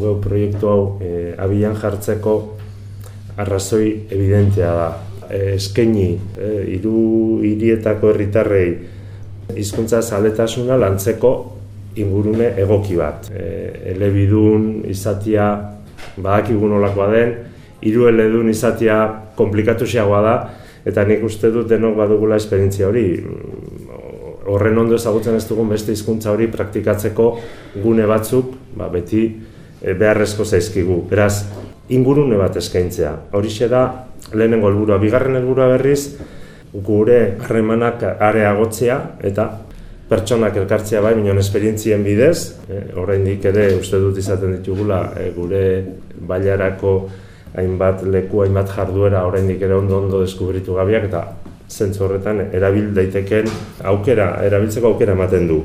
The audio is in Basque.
geu proiektu hau e, abian jartzeko arrazoi evidentea da. E, eskaini e, hiru hirietako herritarrei hizkuntza zaletasuna lantzeko ingurune egoki bat. E, elebidun izatia badakigu nolakoa den, hiru eledun izatia komplikatu da, eta nik uste dut denok badugula esperientzia hori horren ondo ezagutzen ez dugun beste hizkuntza hori praktikatzeko gune batzuk ba, beti beharrezko zaizkigu. Beraz, ingurune bat eskaintzea. Horixe da lehenengo helburua, bigarren helburua berriz gure harremanak areagotzea eta pertsonak elkartzea bai, minon esperientzien bidez, e, oraindik ere uste dut izaten ditugula e, gure bailarako hainbat leku, hainbat jarduera oraindik ere ondo ondo deskubritu gabiak eta zentzu horretan erabil daiteken aukera, erabiltzeko aukera ematen du.